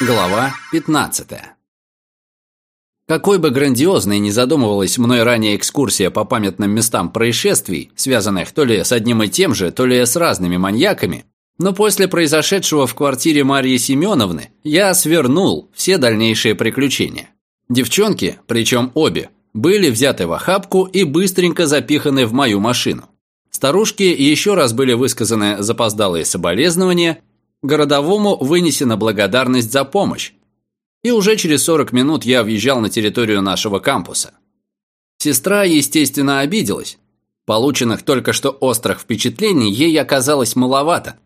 Глава 15 Какой бы грандиозной ни задумывалась мной ранее экскурсия по памятным местам происшествий, связанных то ли с одним и тем же, то ли с разными маньяками, но после произошедшего в квартире Марьи Семеновны я свернул все дальнейшие приключения. Девчонки, причем обе, были взяты в охапку и быстренько запиханы в мою машину. Старушке еще раз были высказаны запоздалые соболезнования, городовому вынесена благодарность за помощь. И уже через 40 минут я въезжал на территорию нашего кампуса. Сестра, естественно, обиделась. Полученных только что острых впечатлений ей оказалось маловато.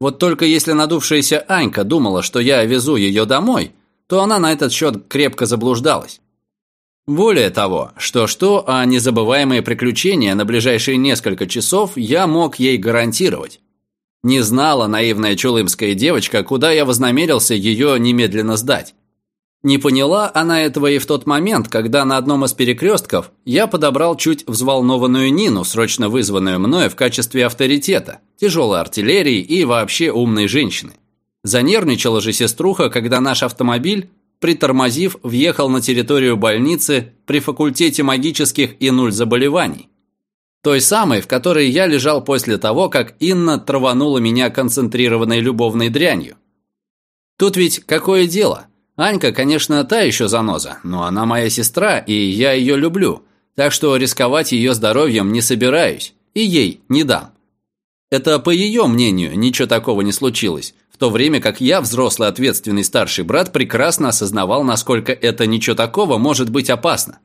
Вот только если надувшаяся Анька думала, что я везу ее домой, то она на этот счет крепко заблуждалась. Более того, что-что, а незабываемые приключения на ближайшие несколько часов я мог ей гарантировать. Не знала наивная чулымская девочка, куда я вознамерился ее немедленно сдать. Не поняла она этого и в тот момент, когда на одном из перекрестков я подобрал чуть взволнованную Нину, срочно вызванную мною в качестве авторитета, тяжелой артиллерии и вообще умной женщины. Занервничала же сеструха, когда наш автомобиль притормозив, въехал на территорию больницы при факультете магических и нуль заболеваний. Той самой, в которой я лежал после того, как Инна траванула меня концентрированной любовной дрянью. Тут ведь какое дело? Анька, конечно, та еще заноза, но она моя сестра, и я ее люблю, так что рисковать ее здоровьем не собираюсь, и ей не дам. Это по ее мнению ничего такого не случилось, в то время как я, взрослый ответственный старший брат, прекрасно осознавал, насколько это ничего такого может быть опасно.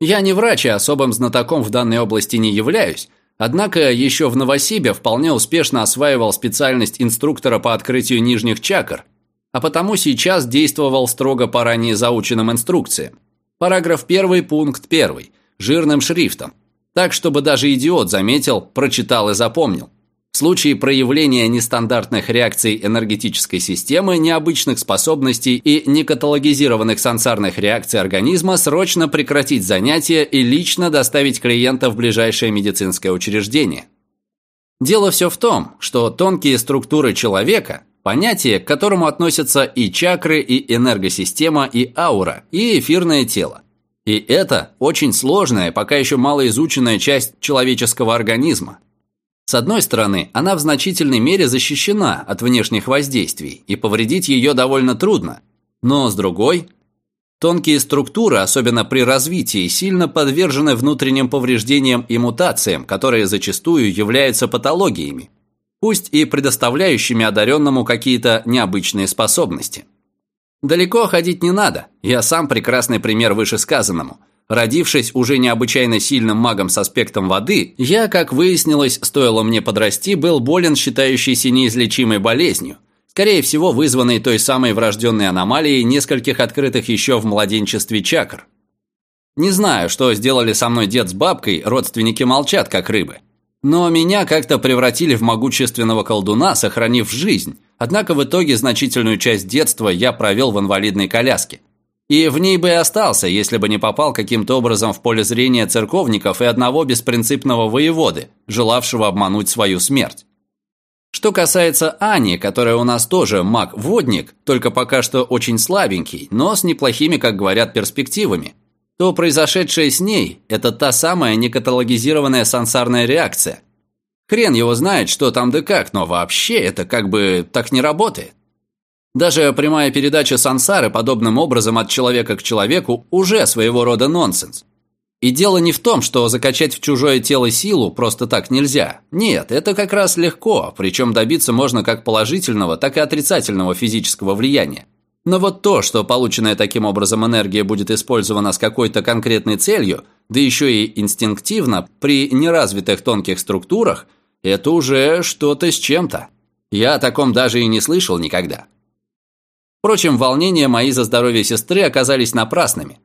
Я не врач и особым знатоком в данной области не являюсь, однако еще в Новосибе вполне успешно осваивал специальность инструктора по открытию нижних чакр, а потому сейчас действовал строго по ранее заученным инструкциям. Параграф 1, пункт 1, жирным шрифтом, так, чтобы даже идиот заметил, прочитал и запомнил. В случае проявления нестандартных реакций энергетической системы, необычных способностей и некаталогизированных сансарных реакций организма срочно прекратить занятия и лично доставить клиента в ближайшее медицинское учреждение. Дело все в том, что тонкие структуры человека – понятие, к которому относятся и чакры, и энергосистема, и аура, и эфирное тело. И это очень сложная, пока еще малоизученная часть человеческого организма. С одной стороны, она в значительной мере защищена от внешних воздействий, и повредить ее довольно трудно. Но с другой, тонкие структуры, особенно при развитии, сильно подвержены внутренним повреждениям и мутациям, которые зачастую являются патологиями, пусть и предоставляющими одаренному какие-то необычные способности. Далеко ходить не надо, я сам прекрасный пример вышесказанному – Родившись уже необычайно сильным магом с аспектом воды, я, как выяснилось, стоило мне подрасти, был болен считающейся неизлечимой болезнью, скорее всего вызванной той самой врожденной аномалией нескольких открытых еще в младенчестве чакр. Не знаю, что сделали со мной дед с бабкой, родственники молчат, как рыбы. Но меня как-то превратили в могущественного колдуна, сохранив жизнь, однако в итоге значительную часть детства я провел в инвалидной коляске. И в ней бы и остался, если бы не попал каким-то образом в поле зрения церковников и одного беспринципного воеводы, желавшего обмануть свою смерть. Что касается Ани, которая у нас тоже маг-водник, только пока что очень слабенький, но с неплохими, как говорят, перспективами, то произошедшее с ней – это та самая некаталогизированная сансарная реакция. Хрен его знает, что там да как, но вообще это как бы так не работает. Даже прямая передача сансары подобным образом от человека к человеку уже своего рода нонсенс. И дело не в том, что закачать в чужое тело силу просто так нельзя. Нет, это как раз легко, причем добиться можно как положительного, так и отрицательного физического влияния. Но вот то, что полученная таким образом энергия будет использована с какой-то конкретной целью, да еще и инстинктивно, при неразвитых тонких структурах, это уже что-то с чем-то. Я о таком даже и не слышал никогда. Впрочем, волнения мои за здоровье сестры оказались напрасными.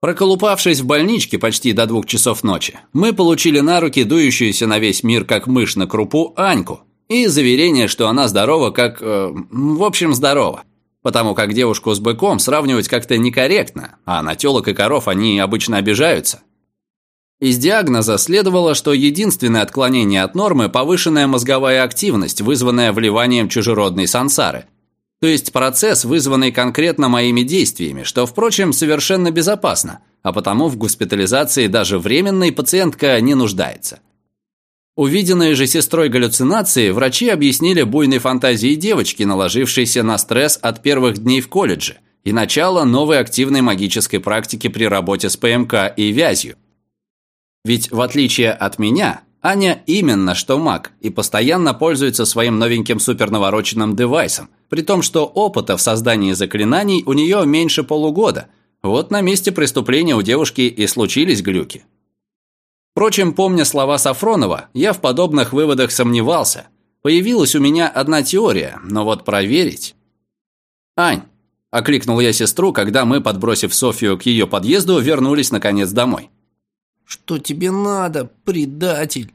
Проколупавшись в больничке почти до двух часов ночи, мы получили на руки дующуюся на весь мир как мышь на крупу Аньку и заверение, что она здорова как... Э, в общем, здорова. Потому как девушку с быком сравнивать как-то некорректно, а на телок и коров они обычно обижаются. Из диагноза следовало, что единственное отклонение от нормы – повышенная мозговая активность, вызванная вливанием чужеродной сансары – То есть процесс, вызванный конкретно моими действиями, что, впрочем, совершенно безопасно, а потому в госпитализации даже временной пациентка не нуждается. Увиденные же сестрой галлюцинации врачи объяснили буйной фантазии девочки, наложившейся на стресс от первых дней в колледже и начала новой активной магической практики при работе с ПМК и вязью. Ведь в отличие от меня, Аня именно что маг и постоянно пользуется своим новеньким супернавороченным девайсом, при том, что опыта в создании заклинаний у нее меньше полугода. Вот на месте преступления у девушки и случились глюки. Впрочем, помня слова Сафронова, я в подобных выводах сомневался. Появилась у меня одна теория, но вот проверить... «Ань», – окликнул я сестру, когда мы, подбросив Софию к ее подъезду, вернулись наконец домой. «Что тебе надо, предатель?»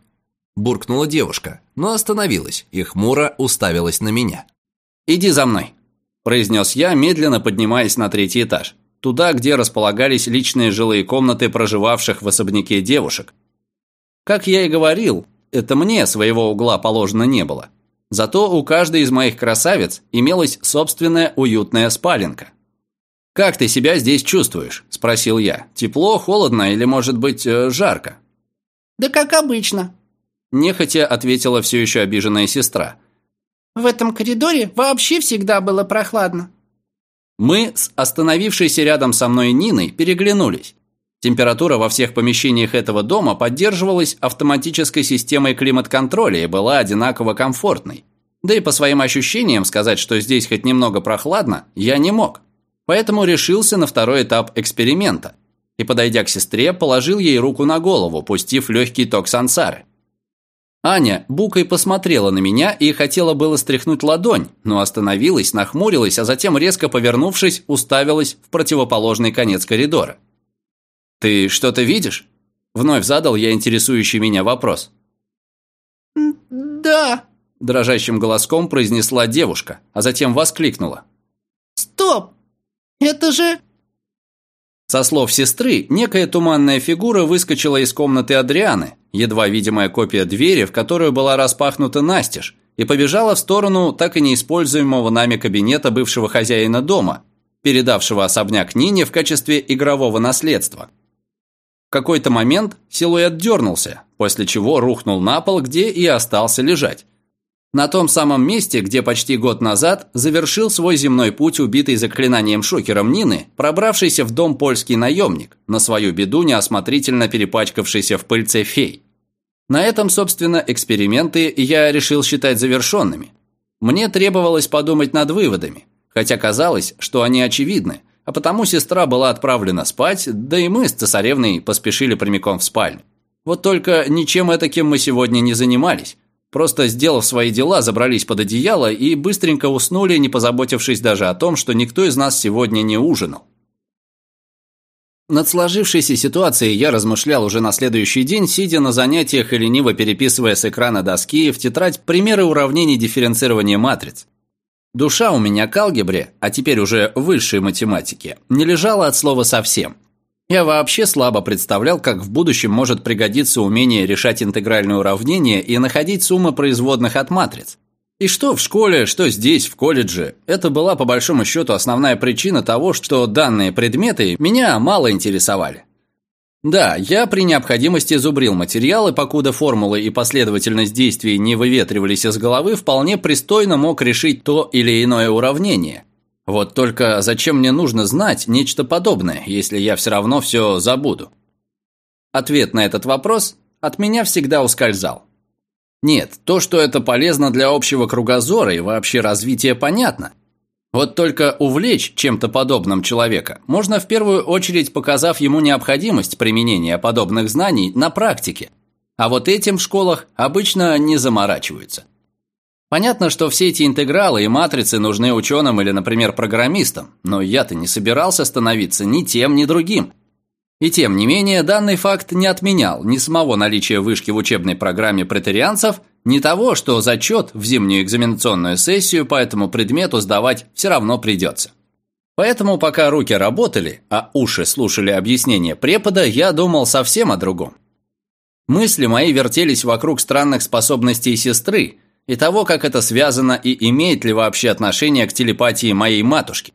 Буркнула девушка, но остановилась и хмуро уставилась на меня. «Иди за мной», – произнес я, медленно поднимаясь на третий этаж. Туда, где располагались личные жилые комнаты проживавших в особняке девушек. Как я и говорил, это мне своего угла положено не было. Зато у каждой из моих красавиц имелась собственная уютная спаленка. «Как ты себя здесь чувствуешь?» – спросил я. «Тепло, холодно или, может быть, э, жарко?» «Да как обычно», – нехотя ответила все еще обиженная сестра. «В этом коридоре вообще всегда было прохладно». Мы с остановившейся рядом со мной Ниной переглянулись. Температура во всех помещениях этого дома поддерживалась автоматической системой климат-контроля и была одинаково комфортной. Да и по своим ощущениям сказать, что здесь хоть немного прохладно, я не мог. Поэтому решился на второй этап эксперимента и, подойдя к сестре, положил ей руку на голову, пустив легкий ток сансары. Аня букой посмотрела на меня и хотела было стряхнуть ладонь, но остановилась, нахмурилась, а затем, резко повернувшись, уставилась в противоположный конец коридора. «Ты что-то видишь?» Вновь задал я интересующий меня вопрос. «Да», – дрожащим голоском произнесла девушка, а затем воскликнула. «Стоп! Это же...» Со слов сестры, некая туманная фигура выскочила из комнаты Адрианы, едва видимая копия двери, в которую была распахнута настежь, и побежала в сторону так и неиспользуемого нами кабинета бывшего хозяина дома, передавшего особняк Нине в качестве игрового наследства. В какой-то момент силуэт дернулся, после чего рухнул на пол, где и остался лежать. На том самом месте, где почти год назад завершил свой земной путь убитый заклинанием шокером Нины, пробравшийся в дом польский наемник, на свою беду неосмотрительно перепачкавшийся в пыльце фей. На этом, собственно, эксперименты я решил считать завершенными. Мне требовалось подумать над выводами, хотя казалось, что они очевидны, а потому сестра была отправлена спать, да и мы с цесаревной поспешили прямиком в спальню. Вот только ничем этаким мы сегодня не занимались, Просто сделав свои дела, забрались под одеяло и быстренько уснули, не позаботившись даже о том, что никто из нас сегодня не ужинал. Над сложившейся ситуацией я размышлял уже на следующий день, сидя на занятиях и лениво переписывая с экрана доски в тетрадь примеры уравнений дифференцирования матриц. Душа у меня к алгебре, а теперь уже высшей математике, не лежала от слова совсем. Я вообще слабо представлял, как в будущем может пригодиться умение решать интегральные уравнения и находить суммы производных от матриц. И что в школе, что здесь, в колледже, это была по большому счету основная причина того, что данные предметы меня мало интересовали. Да, я при необходимости зубрил материалы, покуда формулы и последовательность действий не выветривались из головы, вполне пристойно мог решить то или иное уравнение. Вот только зачем мне нужно знать нечто подобное, если я все равно все забуду? Ответ на этот вопрос от меня всегда ускользал. Нет, то, что это полезно для общего кругозора и вообще развития, понятно. Вот только увлечь чем-то подобным человека можно в первую очередь показав ему необходимость применения подобных знаний на практике. А вот этим в школах обычно не заморачиваются. Понятно, что все эти интегралы и матрицы нужны ученым или, например, программистам, но я-то не собирался становиться ни тем, ни другим. И тем не менее, данный факт не отменял ни самого наличия вышки в учебной программе претерианцев, ни того, что зачет в зимнюю экзаменационную сессию по этому предмету сдавать все равно придется. Поэтому пока руки работали, а уши слушали объяснения препода, я думал совсем о другом. Мысли мои вертелись вокруг странных способностей сестры – и того, как это связано и имеет ли вообще отношение к телепатии моей матушки.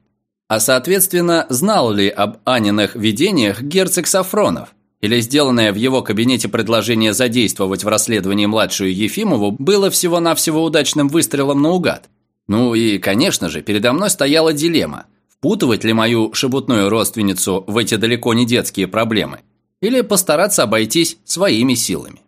А соответственно, знал ли об Аниных видениях герцог Сафронов, или сделанное в его кабинете предложение задействовать в расследовании младшую Ефимову было всего-навсего удачным выстрелом наугад. Ну и, конечно же, передо мной стояла дилемма – впутывать ли мою шебутную родственницу в эти далеко не детские проблемы, или постараться обойтись своими силами.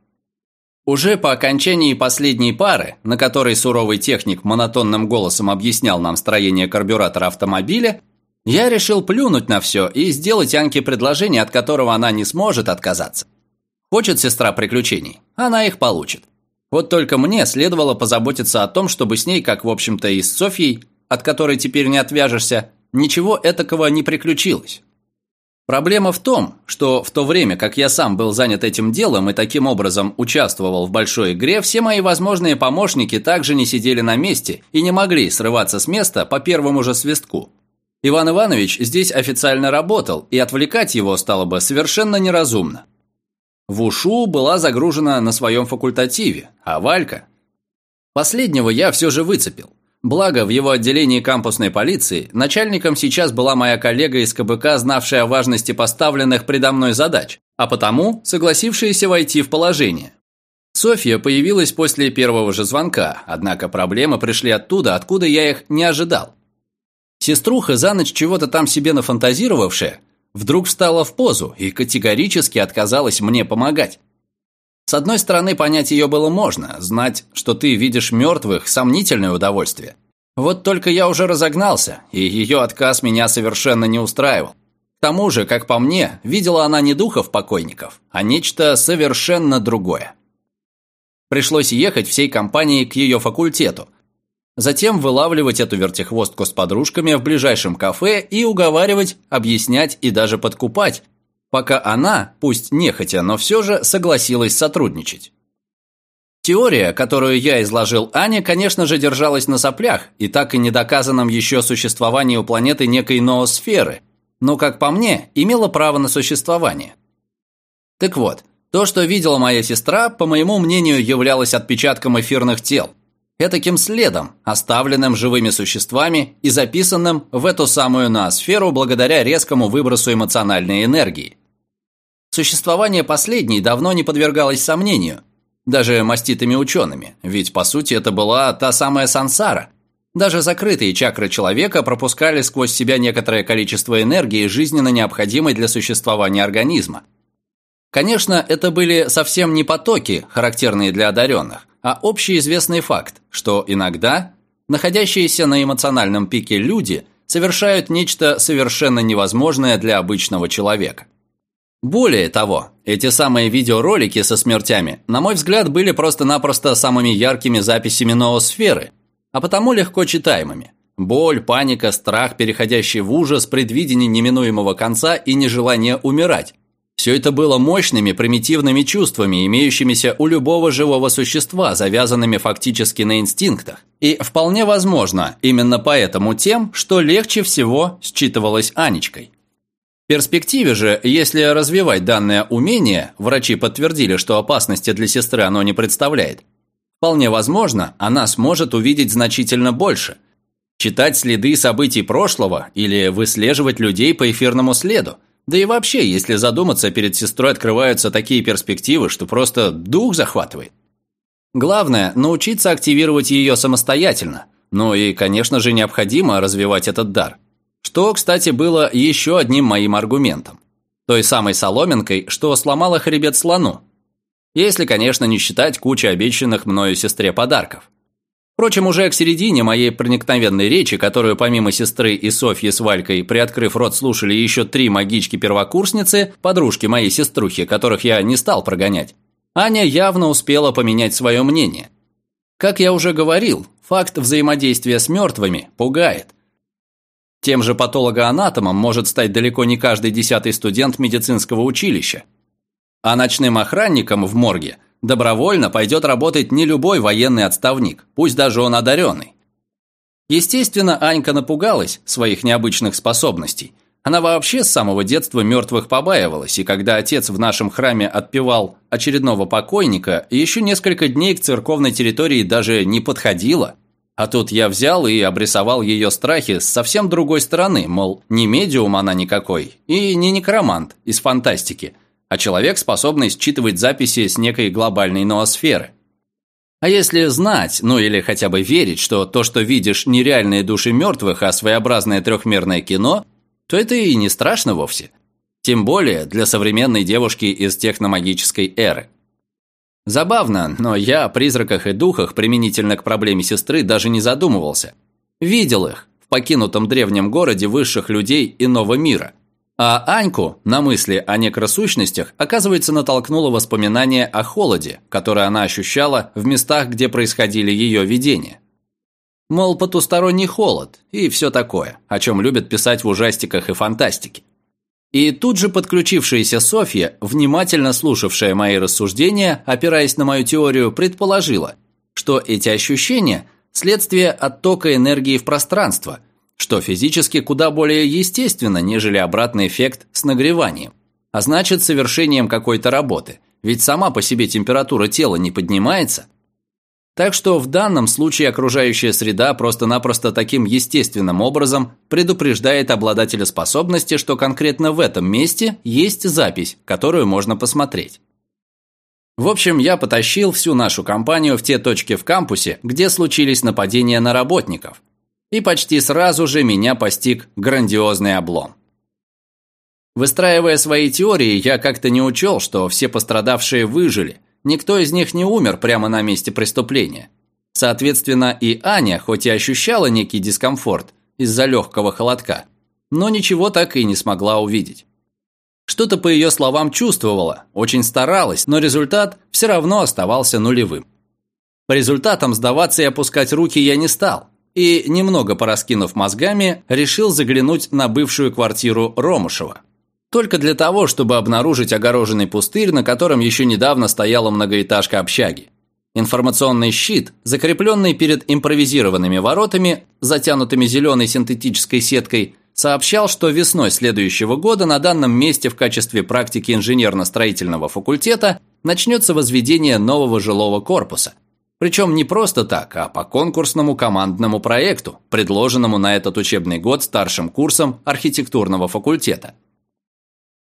Уже по окончании последней пары, на которой суровый техник монотонным голосом объяснял нам строение карбюратора автомобиля, я решил плюнуть на все и сделать Аньке предложение, от которого она не сможет отказаться. Хочет сестра приключений, она их получит. Вот только мне следовало позаботиться о том, чтобы с ней, как в общем-то и с Софьей, от которой теперь не отвяжешься, ничего этакого не приключилось. Проблема в том, что в то время, как я сам был занят этим делом и таким образом участвовал в большой игре, все мои возможные помощники также не сидели на месте и не могли срываться с места по первому же свистку. Иван Иванович здесь официально работал, и отвлекать его стало бы совершенно неразумно. Вушу была загружена на своем факультативе, а Валька... Последнего я все же выцепил. Благо, в его отделении кампусной полиции начальником сейчас была моя коллега из КБК, знавшая о важности поставленных предо мной задач, а потому согласившаяся войти в положение. Софья появилась после первого же звонка, однако проблемы пришли оттуда, откуда я их не ожидал. Сеструха, за ночь чего-то там себе нафантазировавшая, вдруг встала в позу и категорически отказалась мне помогать. С одной стороны, понять ее было можно, знать, что ты видишь мертвых – сомнительное удовольствие. Вот только я уже разогнался, и ее отказ меня совершенно не устраивал. К тому же, как по мне, видела она не духов покойников, а нечто совершенно другое. Пришлось ехать всей компанией к ее факультету. Затем вылавливать эту вертихвостку с подружками в ближайшем кафе и уговаривать, объяснять и даже подкупать, пока она, пусть нехотя, но все же согласилась сотрудничать. Теория, которую я изложил Ане, конечно же, держалась на соплях и так и недоказанном еще существовании у планеты некой ноосферы, но, как по мне, имела право на существование. Так вот, то, что видела моя сестра, по моему мнению, являлось отпечатком эфирных тел, этаким следом, оставленным живыми существами и записанным в эту самую ноосферу благодаря резкому выбросу эмоциональной энергии. Существование последней давно не подвергалось сомнению, даже маститыми учеными, ведь по сути это была та самая сансара. Даже закрытые чакры человека пропускали сквозь себя некоторое количество энергии, жизненно необходимой для существования организма. Конечно, это были совсем не потоки, характерные для одаренных, а общеизвестный факт, что иногда находящиеся на эмоциональном пике люди совершают нечто совершенно невозможное для обычного человека. Более того, эти самые видеоролики со смертями, на мой взгляд, были просто-напросто самыми яркими записями ноосферы, а потому легко читаемыми. Боль, паника, страх, переходящий в ужас, предвидение неминуемого конца и нежелание умирать. Все это было мощными, примитивными чувствами, имеющимися у любого живого существа, завязанными фактически на инстинктах. И вполне возможно, именно поэтому тем, что легче всего считывалось Анечкой. В перспективе же, если развивать данное умение, врачи подтвердили, что опасности для сестры оно не представляет. Вполне возможно, она сможет увидеть значительно больше. Читать следы событий прошлого или выслеживать людей по эфирному следу. Да и вообще, если задуматься, перед сестрой открываются такие перспективы, что просто дух захватывает. Главное – научиться активировать ее самостоятельно. Ну и, конечно же, необходимо развивать этот дар – что, кстати, было еще одним моим аргументом. Той самой соломинкой, что сломала хребет слону. Если, конечно, не считать кучи обещанных мною сестре подарков. Впрочем, уже к середине моей проникновенной речи, которую помимо сестры и Софьи с Валькой, приоткрыв рот, слушали еще три магички-первокурсницы, подружки моей сеструхи, которых я не стал прогонять, Аня явно успела поменять свое мнение. Как я уже говорил, факт взаимодействия с мертвыми пугает. Тем же патологоанатомом может стать далеко не каждый десятый студент медицинского училища. А ночным охранником в морге добровольно пойдет работать не любой военный отставник, пусть даже он одаренный. Естественно, Анька напугалась своих необычных способностей, Она вообще с самого детства мертвых побаивалась, и когда отец в нашем храме отпевал очередного покойника, еще несколько дней к церковной территории даже не подходила. А тут я взял и обрисовал ее страхи с совсем другой стороны, мол, не медиум она никакой, и не некромант из фантастики, а человек, способный считывать записи с некой глобальной ноосферы. А если знать, ну или хотя бы верить, что то, что видишь, не реальные души мертвых, а своеобразное трехмерное кино – то это и не страшно вовсе. Тем более для современной девушки из техномагической эры. Забавно, но я о призраках и духах применительно к проблеме сестры даже не задумывался. Видел их в покинутом древнем городе высших людей иного мира. А Аньку на мысли о некросущностях, оказывается, натолкнуло воспоминание о холоде, которое она ощущала в местах, где происходили ее видения. Мол, потусторонний холод и все такое, о чем любят писать в ужастиках и фантастике. И тут же подключившаяся Софья, внимательно слушавшая мои рассуждения, опираясь на мою теорию, предположила, что эти ощущения – следствие оттока энергии в пространство, что физически куда более естественно, нежели обратный эффект с нагреванием, а значит совершением какой-то работы, ведь сама по себе температура тела не поднимается – так что в данном случае окружающая среда просто-напросто таким естественным образом предупреждает обладателя способности, что конкретно в этом месте есть запись, которую можно посмотреть. В общем, я потащил всю нашу компанию в те точки в кампусе, где случились нападения на работников. И почти сразу же меня постиг грандиозный облом. Выстраивая свои теории, я как-то не учел, что все пострадавшие выжили – Никто из них не умер прямо на месте преступления. Соответственно, и Аня, хоть и ощущала некий дискомфорт из-за легкого холодка, но ничего так и не смогла увидеть. Что-то по ее словам чувствовала, очень старалась, но результат все равно оставался нулевым. По результатам сдаваться и опускать руки я не стал, и, немного пораскинув мозгами, решил заглянуть на бывшую квартиру Ромушева. Только для того, чтобы обнаружить огороженный пустырь, на котором еще недавно стояла многоэтажка общаги. Информационный щит, закрепленный перед импровизированными воротами, затянутыми зеленой синтетической сеткой, сообщал, что весной следующего года на данном месте в качестве практики инженерно-строительного факультета начнется возведение нового жилого корпуса. Причем не просто так, а по конкурсному командному проекту, предложенному на этот учебный год старшим курсом архитектурного факультета.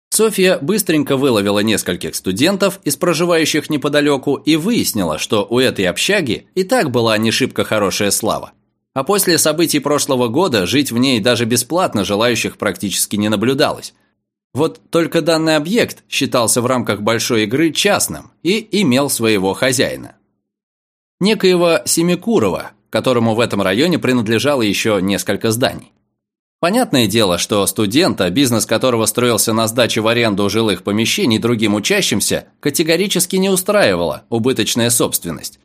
Софья быстренько выловила нескольких студентов из проживающих неподалеку и выяснила, что у этой общаги и так была не шибко хорошая слава. А после событий прошлого года жить в ней даже бесплатно желающих практически не наблюдалось. Вот только данный объект считался в рамках большой игры частным и имел своего хозяина. Некоего Семикурова, которому в этом районе принадлежало еще несколько зданий. Понятное дело, что студента, бизнес которого строился на сдаче в аренду жилых помещений другим учащимся, категорически не устраивала убыточная собственность.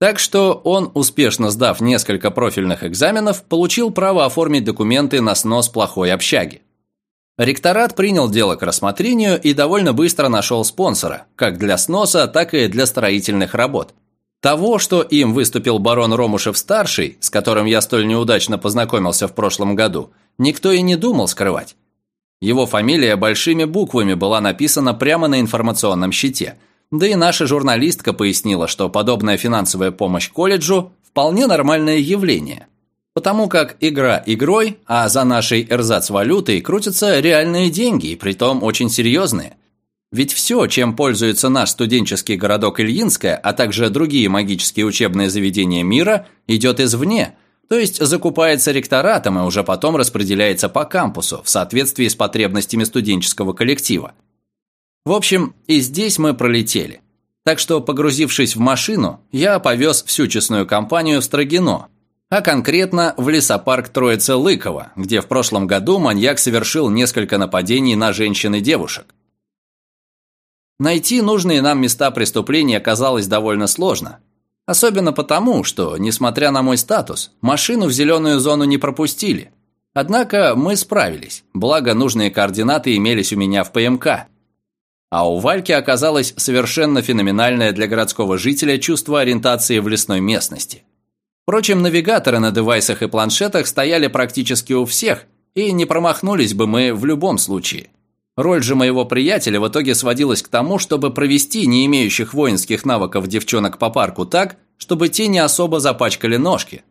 Так что он, успешно сдав несколько профильных экзаменов, получил право оформить документы на снос плохой общаги. Ректорат принял дело к рассмотрению и довольно быстро нашел спонсора, как для сноса, так и для строительных работ – того, что им выступил барон Ромушев-старший, с которым я столь неудачно познакомился в прошлом году, никто и не думал скрывать. Его фамилия большими буквами была написана прямо на информационном щите. Да и наша журналистка пояснила, что подобная финансовая помощь колледжу – вполне нормальное явление. Потому как игра игрой, а за нашей эрзац-валютой крутятся реальные деньги, и притом очень серьезные – ведь все, чем пользуется наш студенческий городок Ильинская, а также другие магические учебные заведения мира, идет извне, то есть закупается ректоратом и уже потом распределяется по кампусу в соответствии с потребностями студенческого коллектива. В общем, и здесь мы пролетели. Так что, погрузившись в машину, я повез всю честную компанию в Строгино, а конкретно в лесопарк Троица-Лыкова, где в прошлом году маньяк совершил несколько нападений на женщин и девушек. Найти нужные нам места преступления оказалось довольно сложно. Особенно потому, что, несмотря на мой статус, машину в зеленую зону не пропустили. Однако мы справились, благо нужные координаты имелись у меня в ПМК. А у Вальки оказалось совершенно феноменальное для городского жителя чувство ориентации в лесной местности. Впрочем, навигаторы на девайсах и планшетах стояли практически у всех, и не промахнулись бы мы в любом случае. Роль же моего приятеля в итоге сводилась к тому, чтобы провести не имеющих воинских навыков девчонок по парку так, чтобы те не особо запачкали ножки.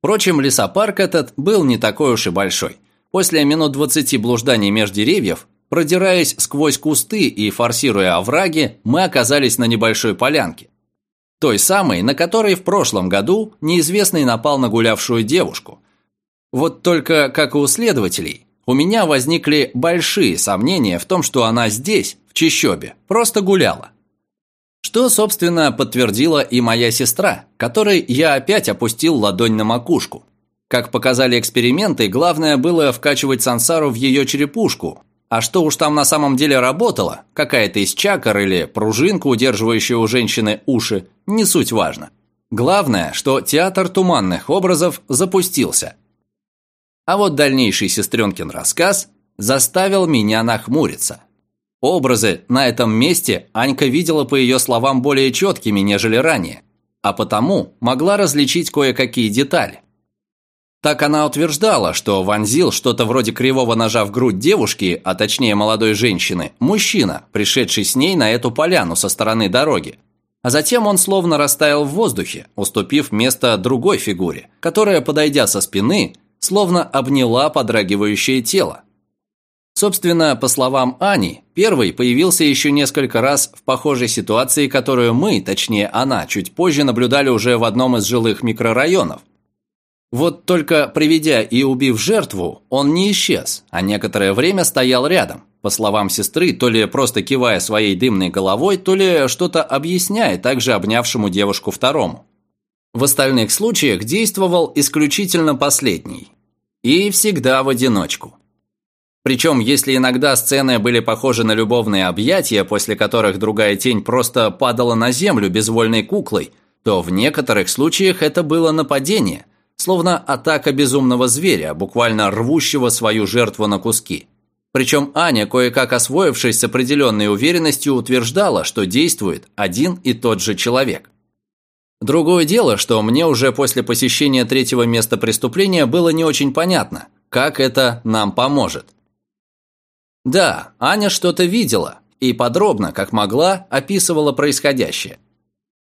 Впрочем, лесопарк этот был не такой уж и большой. После минут двадцати блужданий меж деревьев, продираясь сквозь кусты и форсируя овраги, мы оказались на небольшой полянке. Той самой, на которой в прошлом году неизвестный напал на гулявшую девушку. Вот только, как и у следователей, у меня возникли большие сомнения в том, что она здесь, в Чищобе, просто гуляла. Что, собственно, подтвердила и моя сестра, которой я опять опустил ладонь на макушку. Как показали эксперименты, главное было вкачивать сансару в ее черепушку. А что уж там на самом деле работало, какая-то из чакр или пружинка, удерживающая у женщины уши, не суть важно. Главное, что театр туманных образов запустился – а вот дальнейший сестренкин рассказ заставил меня нахмуриться. Образы на этом месте Анька видела, по ее словам, более четкими, нежели ранее, а потому могла различить кое-какие детали. Так она утверждала, что вонзил что-то вроде кривого ножа в грудь девушки, а точнее молодой женщины, мужчина, пришедший с ней на эту поляну со стороны дороги. А затем он словно растаял в воздухе, уступив место другой фигуре, которая, подойдя со спины, словно обняла подрагивающее тело. Собственно, по словам Ани, первый появился еще несколько раз в похожей ситуации, которую мы, точнее она, чуть позже наблюдали уже в одном из жилых микрорайонов. Вот только приведя и убив жертву, он не исчез, а некоторое время стоял рядом, по словам сестры, то ли просто кивая своей дымной головой, то ли что-то объясняя также обнявшему девушку второму. В остальных случаях действовал исключительно последний. И всегда в одиночку. Причем, если иногда сцены были похожи на любовные объятия, после которых другая тень просто падала на землю безвольной куклой, то в некоторых случаях это было нападение, словно атака безумного зверя, буквально рвущего свою жертву на куски. Причем Аня, кое-как освоившись с определенной уверенностью, утверждала, что действует один и тот же человек. Другое дело, что мне уже после посещения третьего места преступления было не очень понятно, как это нам поможет. Да, Аня что-то видела и подробно, как могла, описывала происходящее.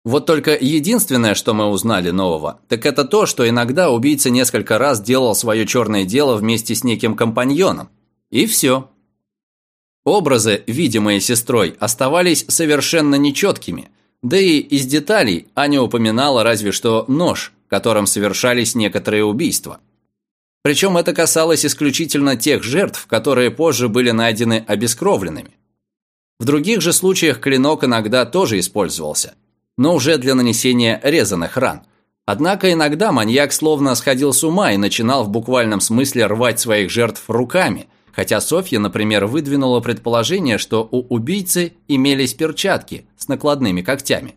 Вот только единственное, что мы узнали нового, так это то, что иногда убийца несколько раз делал свое черное дело вместе с неким компаньоном. И все. Образы, видимые сестрой, оставались совершенно нечеткими – да и из деталей Аня упоминала разве что нож, которым совершались некоторые убийства. Причем это касалось исключительно тех жертв, которые позже были найдены обескровленными. В других же случаях клинок иногда тоже использовался, но уже для нанесения резаных ран. Однако иногда маньяк словно сходил с ума и начинал в буквальном смысле рвать своих жертв руками – Хотя Софья, например, выдвинула предположение, что у убийцы имелись перчатки с накладными когтями.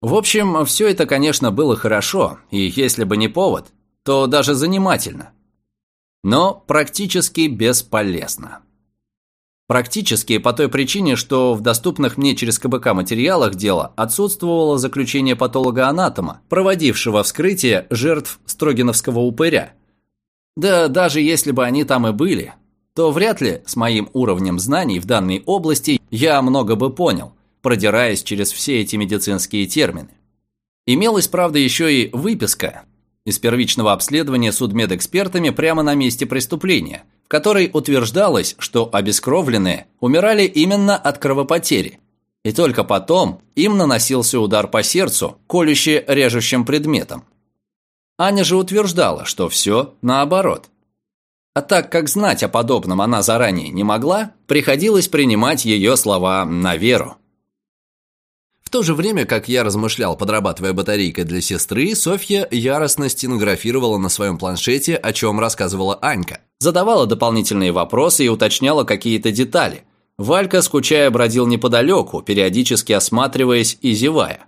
В общем, все это, конечно, было хорошо, и если бы не повод, то даже занимательно. Но практически бесполезно. Практически по той причине, что в доступных мне через КБК материалах дела отсутствовало заключение патолога-анатома, проводившего вскрытие жертв Строгиновского упыря. Да даже если бы они там и были, то вряд ли с моим уровнем знаний в данной области я много бы понял, продираясь через все эти медицинские термины. Имелась, правда, еще и выписка из первичного обследования судмедэкспертами прямо на месте преступления, в которой утверждалось, что обескровленные умирали именно от кровопотери, и только потом им наносился удар по сердцу, колюще режущим предметом. Аня же утверждала, что все наоборот – а так как знать о подобном она заранее не могла, приходилось принимать ее слова на веру. В то же время, как я размышлял, подрабатывая батарейкой для сестры, Софья яростно стенографировала на своем планшете, о чем рассказывала Анька. Задавала дополнительные вопросы и уточняла какие-то детали. Валька, скучая, бродил неподалеку, периодически осматриваясь и зевая.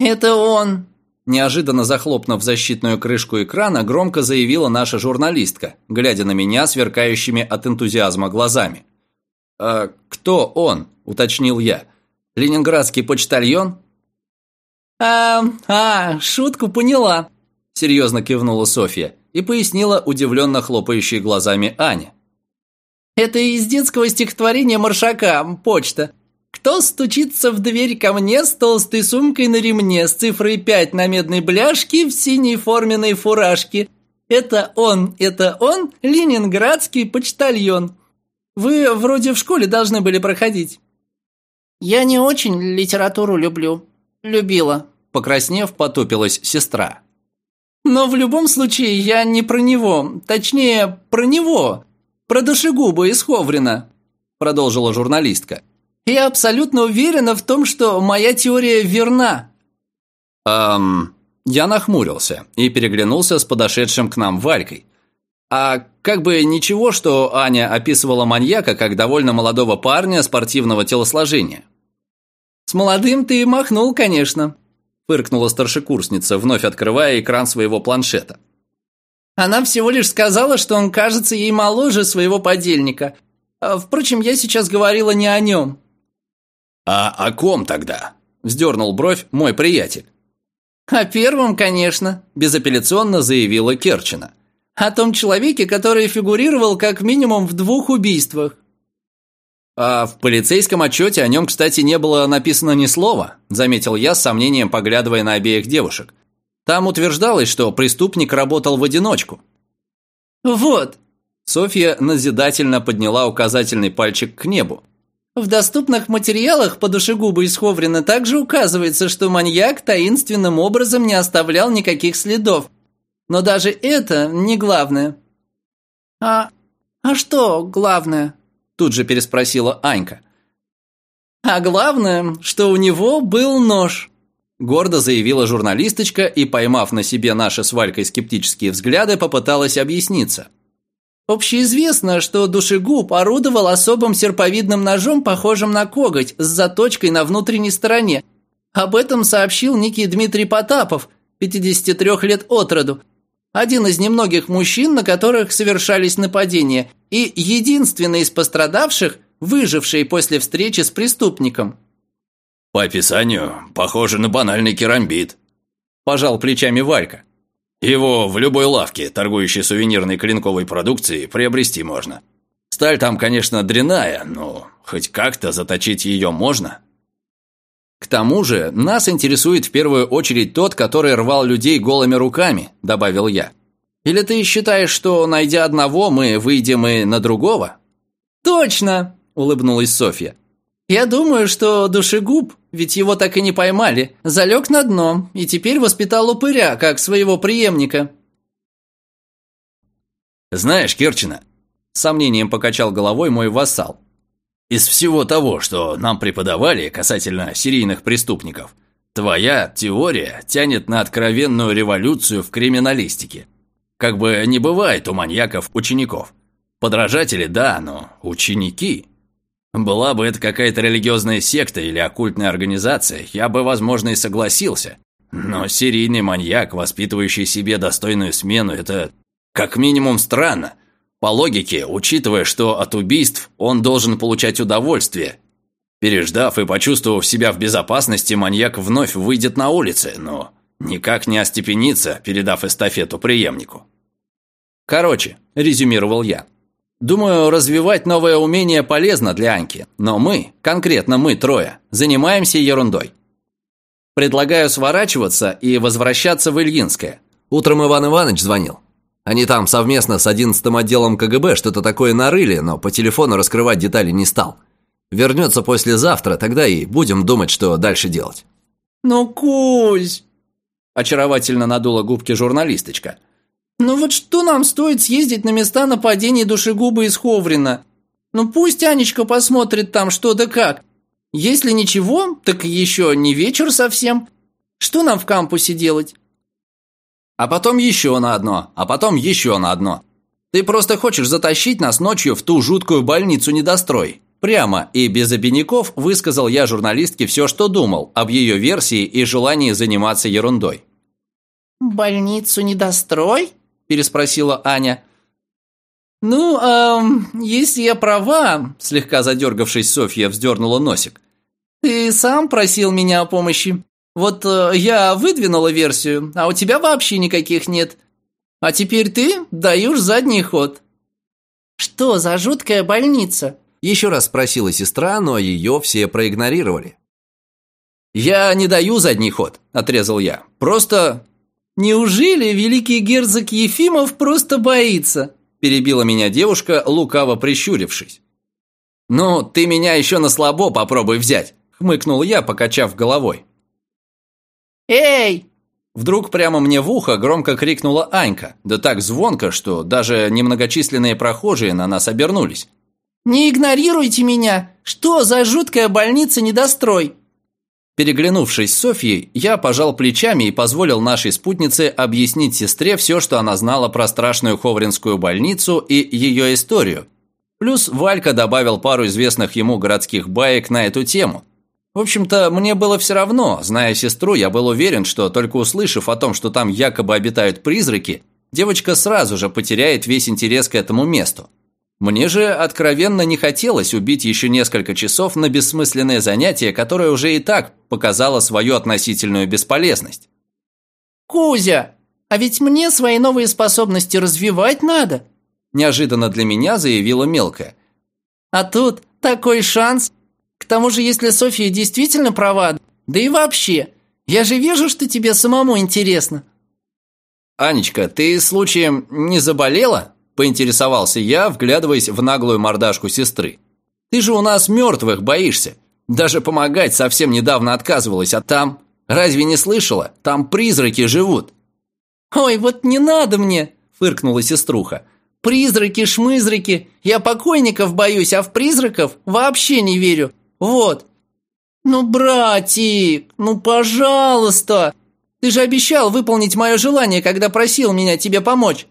«Это он!» Неожиданно захлопнув защитную крышку экрана, громко заявила наша журналистка, глядя на меня сверкающими от энтузиазма глазами. «А кто он?» – уточнил я. «Ленинградский почтальон?» «А, а, шутку поняла», – серьезно кивнула Софья и пояснила удивленно хлопающей глазами Аня. «Это из детского стихотворения Маршака «Почта». Кто стучится в дверь ко мне с толстой сумкой на ремне, с цифрой 5 на медной бляшке в синей форменной фуражке? Это он, это он, ленинградский почтальон. Вы вроде в школе должны были проходить». «Я не очень литературу люблю. Любила», – покраснев, потупилась сестра. «Но в любом случае я не про него, точнее, про него, про душегуба из Ховрина», – продолжила журналистка. «Я абсолютно уверена в том, что моя теория верна». «Эм...» Я нахмурился и переглянулся с подошедшим к нам Валькой. А как бы ничего, что Аня описывала маньяка как довольно молодого парня спортивного телосложения. «С молодым ты махнул, конечно», – фыркнула старшекурсница, вновь открывая экран своего планшета. «Она всего лишь сказала, что он кажется ей моложе своего подельника. А, впрочем, я сейчас говорила не о нем». «А о ком тогда?» – вздернул бровь мой приятель. «О первом, конечно», – безапелляционно заявила Керчина. «О том человеке, который фигурировал как минимум в двух убийствах». «А в полицейском отчете о нем, кстати, не было написано ни слова», заметил я с сомнением, поглядывая на обеих девушек. Там утверждалось, что преступник работал в одиночку. «Вот», Софья назидательно подняла указательный пальчик к небу. В доступных материалах по душегубу из Ховрина также указывается, что маньяк таинственным образом не оставлял никаких следов. Но даже это не главное. «А, а что главное?» Тут же переспросила Анька. «А главное, что у него был нож», гордо заявила журналисточка и, поймав на себе наши с Валькой скептические взгляды, попыталась объясниться. Общеизвестно, что душегуб орудовал особым серповидным ножом, похожим на коготь, с заточкой на внутренней стороне. Об этом сообщил некий Дмитрий Потапов, 53 лет от роду, один из немногих мужчин, на которых совершались нападения, и единственный из пострадавших, выживший после встречи с преступником. «По описанию, похоже на банальный керамбит», – пожал плечами Валька. «Его в любой лавке, торгующей сувенирной клинковой продукцией, приобрести можно. Сталь там, конечно, дряная, но хоть как-то заточить ее можно». «К тому же, нас интересует в первую очередь тот, который рвал людей голыми руками», – добавил я. «Или ты считаешь, что, найдя одного, мы выйдем и на другого?» «Точно!» – улыбнулась Софья. «Я думаю, что душегуб, ведь его так и не поймали, залег на дно и теперь воспитал упыря, как своего преемника». «Знаешь, Керчина», – сомнением покачал головой мой вассал, из всего того, что нам преподавали касательно серийных преступников, твоя теория тянет на откровенную революцию в криминалистике. Как бы не бывает у маньяков учеников. Подражатели – да, но ученики. Была бы это какая-то религиозная секта или оккультная организация, я бы, возможно, и согласился. Но серийный маньяк, воспитывающий себе достойную смену – это как минимум странно – по логике, учитывая, что от убийств он должен получать удовольствие. Переждав и почувствовав себя в безопасности, маньяк вновь выйдет на улицы, но никак не остепенится, передав эстафету преемнику. Короче, резюмировал я. Думаю, развивать новое умение полезно для Аньки, но мы, конкретно мы трое, занимаемся ерундой. Предлагаю сворачиваться и возвращаться в Ильинское. Утром Иван Иванович звонил. Они там совместно с 11-м отделом КГБ что-то такое нарыли, но по телефону раскрывать детали не стал. Вернется послезавтра, тогда и будем думать, что дальше делать». «Ну, Кузь!» Очаровательно надула губки журналисточка. «Ну вот что нам стоит съездить на места нападений душегуба из Ховрина? Ну пусть Анечка посмотрит там что да как. Если ничего, так еще не вечер совсем. Что нам в кампусе делать?» А потом еще на одно, а потом еще на одно. Ты просто хочешь затащить нас ночью в ту жуткую больницу недострой. Прямо и без обиняков высказал я журналистке все, что думал об ее версии и желании заниматься ерундой. «Больницу недострой?» – переспросила Аня. «Ну, эм, если я права», – слегка задергавшись, Софья вздернула носик. «Ты сам просил меня о помощи. Вот э, я выдвинула версию, а у тебя вообще никаких нет. А теперь ты даешь задний ход». «Что за жуткая больница?» Еще раз спросила сестра, но ее все проигнорировали. «Я не даю задний ход», – отрезал я. «Просто...» «Неужели великий герцог Ефимов просто боится?» – перебила меня девушка, лукаво прищурившись. «Ну, ты меня еще на слабо попробуй взять», – хмыкнул я, покачав головой. «Эй!» Вдруг прямо мне в ухо громко крикнула Анька, да так звонко, что даже немногочисленные прохожие на нас обернулись. «Не игнорируйте меня! Что за жуткая больница-недострой?» Переглянувшись с Софьей, я пожал плечами и позволил нашей спутнице объяснить сестре все, что она знала про страшную Ховринскую больницу и ее историю. Плюс Валька добавил пару известных ему городских баек на эту тему. В общем-то, мне было все равно. Зная сестру, я был уверен, что только услышав о том, что там якобы обитают призраки, девочка сразу же потеряет весь интерес к этому месту. Мне же откровенно не хотелось убить еще несколько часов на бессмысленное занятие, которое уже и так показало свою относительную бесполезность. «Кузя, а ведь мне свои новые способности развивать надо», неожиданно для меня заявила мелкая. «А тут такой шанс. К тому же, если Софья действительно права, да и вообще, я же вижу, что тебе самому интересно». «Анечка, ты случаем не заболела?» Поинтересовался я, вглядываясь в наглую мордашку сестры. «Ты же у нас мертвых боишься. Даже помогать совсем недавно отказывалась, а там... Разве не слышала? Там призраки живут». «Ой, вот не надо мне!» – фыркнула сеструха. «Призраки-шмызраки! Я покойников боюсь, а в призраков вообще не верю. Вот!» «Ну, братик, ну, пожалуйста! Ты же обещал выполнить мое желание, когда просил меня тебе помочь!»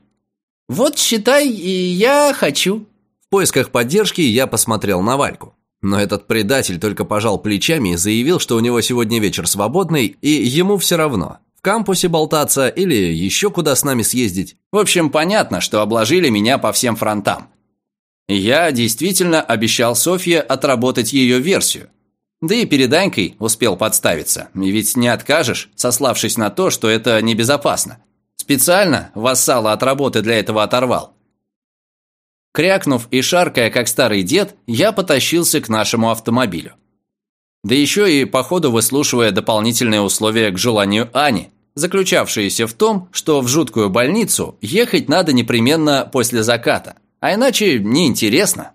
Вот, считай, и я хочу». В поисках поддержки я посмотрел на Вальку. Но этот предатель только пожал плечами и заявил, что у него сегодня вечер свободный, и ему все равно, в кампусе болтаться или еще куда с нами съездить. В общем, понятно, что обложили меня по всем фронтам. Я действительно обещал Софье отработать ее версию. Да и перед Анькой успел подставиться, ведь не откажешь, сославшись на то, что это небезопасно. Специально вассала от работы для этого оторвал. Крякнув и шаркая, как старый дед, я потащился к нашему автомобилю. Да еще и по ходу выслушивая дополнительные условия к желанию Ани, заключавшиеся в том, что в жуткую больницу ехать надо непременно после заката, а иначе неинтересно.